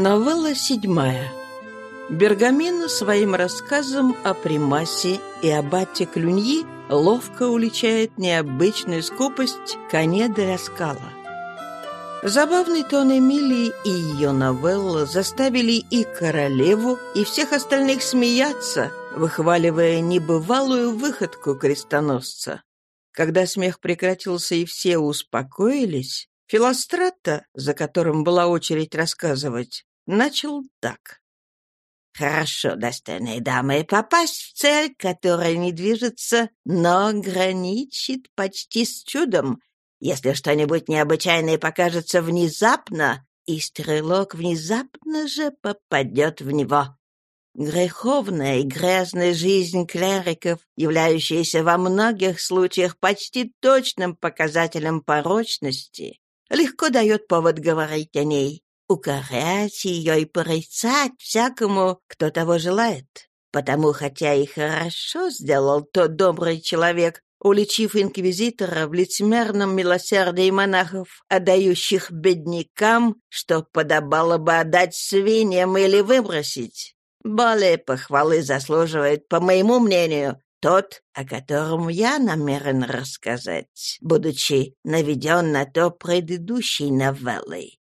Новелла седьмая. Бергамин своим рассказом о Примасе и аббате Клюньи ловко уличает необычную скупость коне де скала. Забавный тон Эмилии и ее новелла заставили и королеву, и всех остальных смеяться, выхваливая небывалую выходку крестоносца. Когда смех прекратился и все успокоились, Филострата, за которым была очередь рассказывать, начал так. «Хорошо, достойные дамы, попасть в цель, которая не движется, но граничит почти с чудом. Если что-нибудь необычайное покажется внезапно, и стрелок внезапно же попадет в него. Греховная и грязная жизнь клериков, являющаяся во многих случаях почти точным показателем порочности, легко дает повод говорить о ней, укорять ее и порицать всякому, кто того желает. Потому, хотя и хорошо сделал тот добрый человек, уличив инквизитора в лицемерном милосердии монахов, отдающих беднякам, что подобало бы отдать свиньям или выбросить. Более похвалы заслуживает, по моему мнению, тот, о котором я намерен рассказать, будучи наведен на то предыдущей новеллой.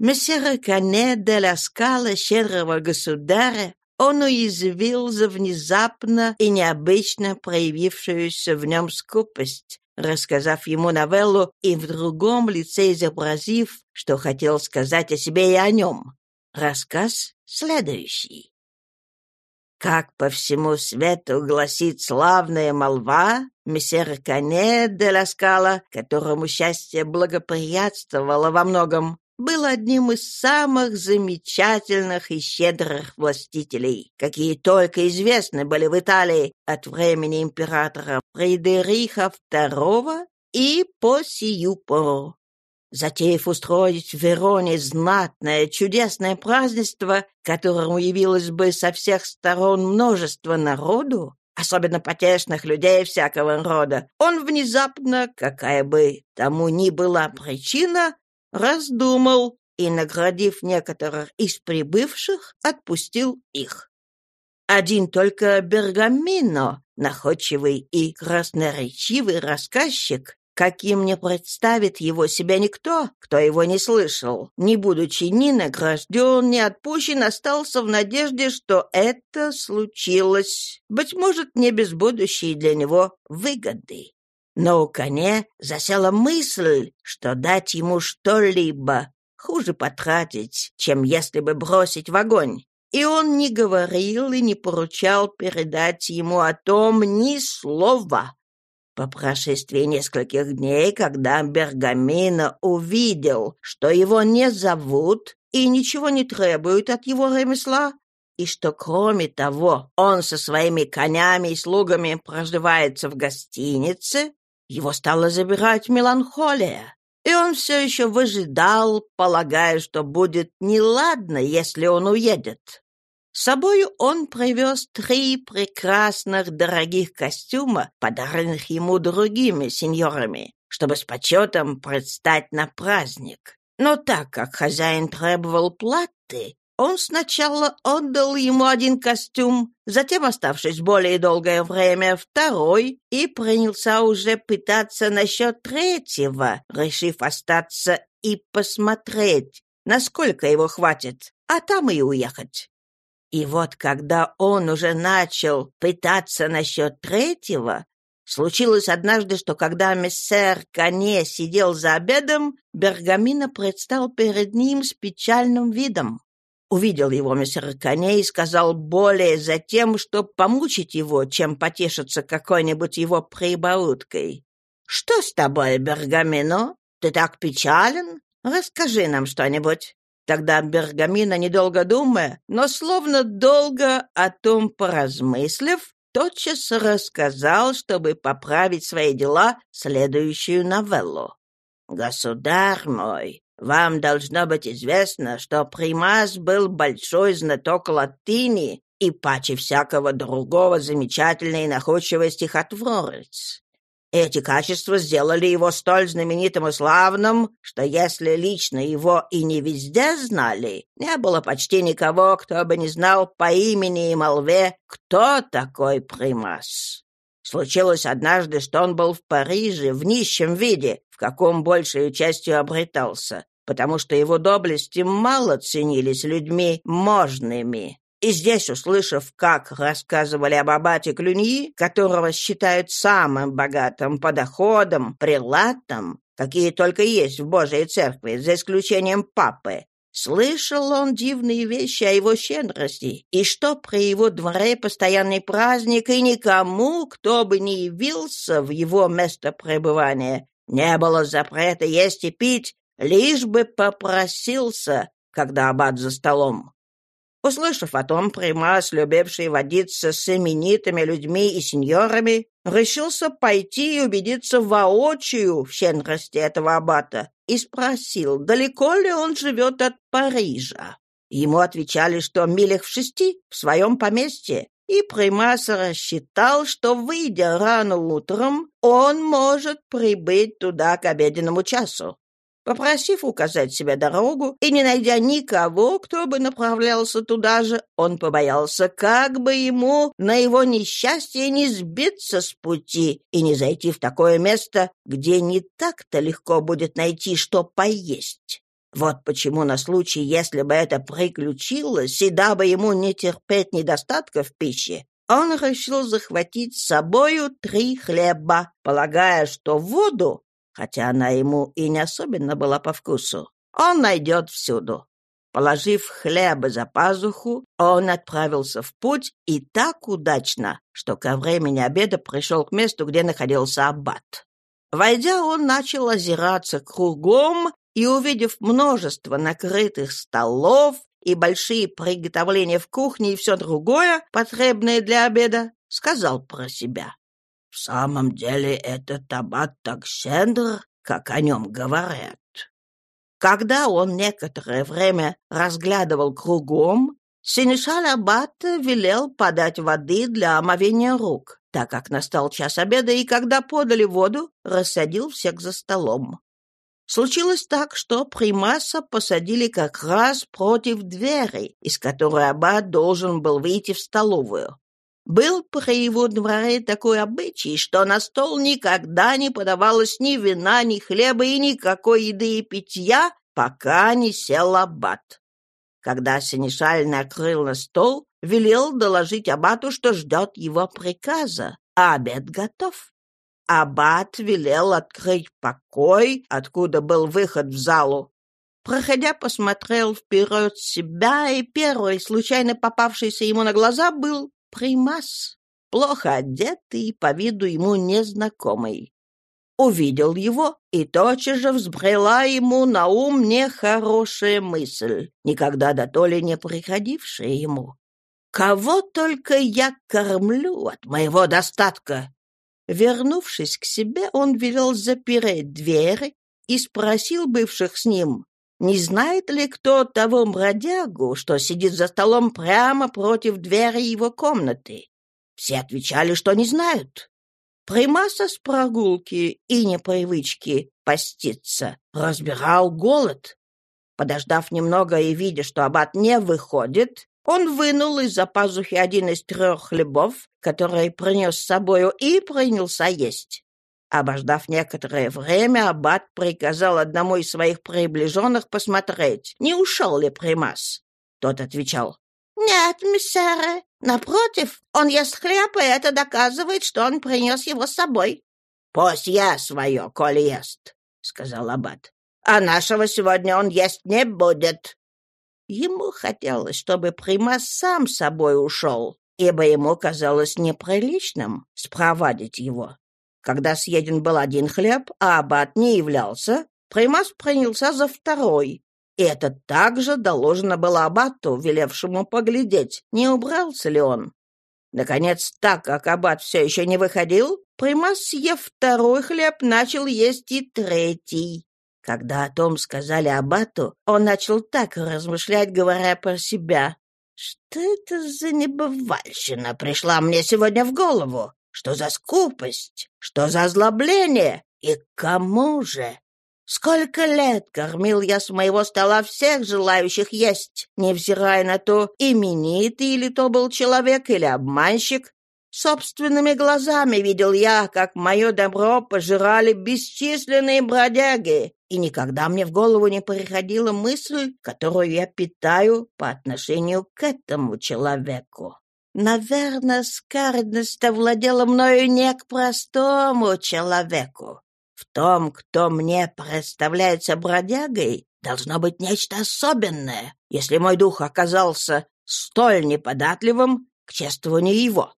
Мессера Кане де ла Скала, щедрого государя, он уязвил за внезапно и необычно проявившуюся в нем скупость, рассказав ему новеллу и в другом лице изобразив, что хотел сказать о себе и о нем. Рассказ следующий. Как по всему свету гласит славная молва, мессер Кане де ла Скала, которому счастье благоприятствовало во многом, был одним из самых замечательных и щедрых властителей, какие только известны были в Италии от времени императора Фридериха II и по сию пору. Затеяв устроить в Вероне знатное, чудесное празднество, которому явилось бы со всех сторон множество народу, особенно потешных людей всякого рода, он внезапно, какая бы тому ни была причина, раздумал и, наградив некоторых из прибывших, отпустил их. Один только Бергамино, находчивый и красноречивый рассказчик, каким не представит его себя никто, кто его не слышал. Не будучи ни награжден, ни отпущен, остался в надежде, что это случилось, быть может, не без будущей для него выгоды. Но у коне засела мысль, что дать ему что-либо хуже потратить, чем если бы бросить в огонь. И он не говорил и не поручал передать ему о том ни слова. По прошествии нескольких дней, когда Бергамина увидел, что его не зовут и ничего не требуют от его ремесла, и что, кроме того, он со своими конями и слугами проживается в гостинице, его стала забирать меланхолия. И он все еще выжидал, полагая, что будет неладно, если он уедет. С собою он привез три прекрасных дорогих костюма, подаренных ему другими сеньорами, чтобы с почетом предстать на праздник. Но так как хозяин требовал платы, он сначала отдал ему один костюм, затем, оставшись более долгое время, второй, и принялся уже пытаться насчет третьего, решив остаться и посмотреть, насколько его хватит, а там и уехать. И вот когда он уже начал пытаться насчет третьего, случилось однажды, что когда мессер Кане сидел за обедом, Бергамина предстал перед ним с печальным видом. Увидел его мессер Кане и сказал более за тем, чтобы помучить его, чем потешиться какой-нибудь его прибауткой. «Что с тобой, Бергамино? Ты так печален? Расскажи нам что-нибудь». Тогда Бергамина, недолго думая, но словно долго о том поразмыслив, тотчас рассказал, чтобы поправить свои дела, следующую новеллу. «Государь мой, вам должно быть известно, что Примас был большой знаток латыни и паче всякого другого замечательный и находчивый стихотворец. Эти качества сделали его столь знаменитым и славным, что если лично его и не везде знали, не было почти никого, кто бы не знал по имени и молве, кто такой Примас. Случилось однажды, что он был в Париже в нищем виде, в каком большей частью обретался, потому что его доблести мало ценились людьми можными. И здесь, услышав, как рассказывали об аббате Клюньи, которого считают самым богатым по доходам, прилатом, какие только есть в Божьей церкви, за исключением папы, Слышал он дивные вещи о его щедрости, и что при его дворе постоянный праздник, и никому, кто бы ни явился в его место пребывания, не было запрета есть и пить, лишь бы попросился, когда аббат за столом. Услышав о том, Примас, любивший водиться с именитыми людьми и сеньорами, решился пойти и убедиться воочию в щедрости этого аббата и спросил, далеко ли он живет от Парижа. Ему отвечали, что милях в шести в своем поместье, и Примас рассчитал, что, выйдя рано утром, он может прибыть туда к обеденному часу. Попросив указать себе дорогу и не найдя никого, кто бы направлялся туда же, он побоялся, как бы ему на его несчастье не сбиться с пути и не зайти в такое место, где не так-то легко будет найти, что поесть. Вот почему на случай, если бы это приключилось, и дабы ему не терпеть недостатка в пище, он решил захватить с собою три хлеба, полагая, что воду хотя она ему и не особенно была по вкусу. Он найдет всюду. Положив хлеба за пазуху, он отправился в путь и так удачно, что ко времени обеда пришел к месту, где находился аббат. Войдя, он начал озираться кругом и, увидев множество накрытых столов и большие приготовления в кухне и все другое, потребное для обеда, сказал про себя. Самом деле это табак так щедр, как о нем говорят. Когда он некоторое время разглядывал кругом, Синишаль Аббат велел подать воды для омовения рук, так как настал час обеда, и когда подали воду, рассадил всех за столом. Случилось так, что Примаса посадили как раз против двери, из которой Аббат должен был выйти в столовую. Был при его дворе такой обычай, что на стол никогда не подавалось ни вина, ни хлеба и никакой еды и питья, пока не сел аббат. Когда Синишаль накрыл на стол, велел доложить аббату, что ждет его приказа, а обед готов. Аббат велел открыть покой, откуда был выход в залу. Проходя, посмотрел вперед себя, и первый, случайно попавшийся ему на глаза, был примас, плохо одетый и по виду ему незнакомый. Увидел его, и тотчас же взбрела ему на ум нехорошая мысль, никогда до то ли не приходившая ему. «Кого только я кормлю от моего достатка!» Вернувшись к себе, он велел запереть двери и спросил бывших с ним, не знает ли кто того бродягу, что сидит за столом прямо против двери его комнаты? Все отвечали, что не знают. Примаса с прогулки и непривычки поститься разбирал голод. Подождав немного и видя, что аббат не выходит, он вынул из-за пазухи один из трех хлебов, который принес с собою, и принялся есть. Обождав некоторое время, аббат приказал одному из своих приближенных посмотреть, не ушел ли Примас. Тот отвечал, «Нет, миссеры. Напротив, он ест хлеб, и это доказывает, что он принес его с собой». «Пусть я свое, коли ест», — сказал аббат. «А нашего сегодня он есть не будет». Ему хотелось, чтобы Примас сам с собой ушел, ибо ему казалось неприличным спровадить его. Когда съеден был один хлеб, а аббат не являлся, Примас принялся за второй. И это также доложено было аббату, велевшему поглядеть, не убрался ли он. Наконец, так как аббат все еще не выходил, Примас, съев второй хлеб, начал есть и третий. Когда о том сказали аббату, он начал так размышлять, говоря про себя. «Что это за небывальщина пришла мне сегодня в голову? Что за скупость? Что за озлобление? И кому же? Сколько лет кормил я с моего стола всех желающих есть, невзирая на то, именитый или то был человек или обманщик. Собственными глазами видел я, как мое добро пожирали бесчисленные бродяги, и никогда мне в голову не приходила мысль, которую я питаю по отношению к этому человеку. Наверное, скаридность овладела мною не к простому человеку. В том, кто мне представляется бродягой, должно быть нечто особенное, если мой дух оказался столь неподатливым к чествованию его.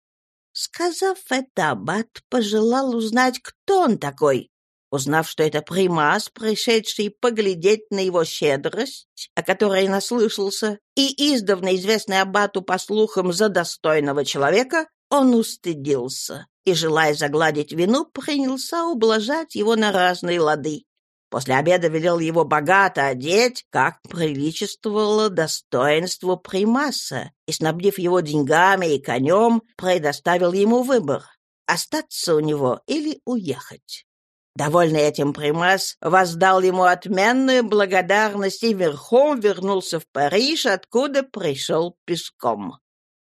Сказав это, аббат пожелал узнать, кто он такой, Узнав, что это примас, пришедший поглядеть на его щедрость, о которой наслышался, и издавна известный аббату по слухам за достойного человека, он устыдился и, желая загладить вину, принялся ублажать его на разные лады. После обеда велел его богато одеть, как приличествовало достоинству примаса, и, снабдив его деньгами и конем, предоставил ему выбор — остаться у него или уехать. Довольный этим Примас воздал ему отменную благодарность и верхом вернулся в Париж, откуда пришел пешком.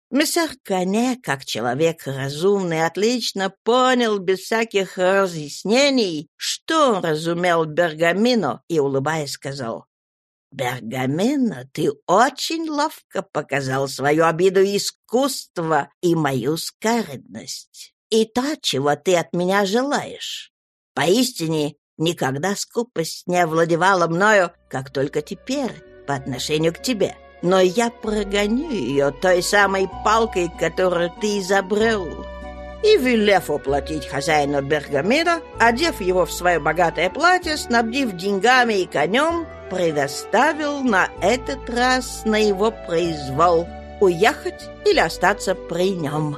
Мессер Кане, как человек разумный, отлично понял без всяких разъяснений, что разумел Бергамино, и, улыбаясь, сказал, «Бергамино, ты очень ловко показал свою обиду искусства и мою скаридность, и то, чего ты от меня желаешь. Поистине, никогда скупость не овладевала мною, как только теперь по отношению к тебе. Но я прогоню ее той самой палкой, которую ты изобрел». И, велев уплатить хозяину Бергамира, одев его в свое богатое платье, снабдив деньгами и конем, предоставил на этот раз на его произвол уехать или остаться при нем.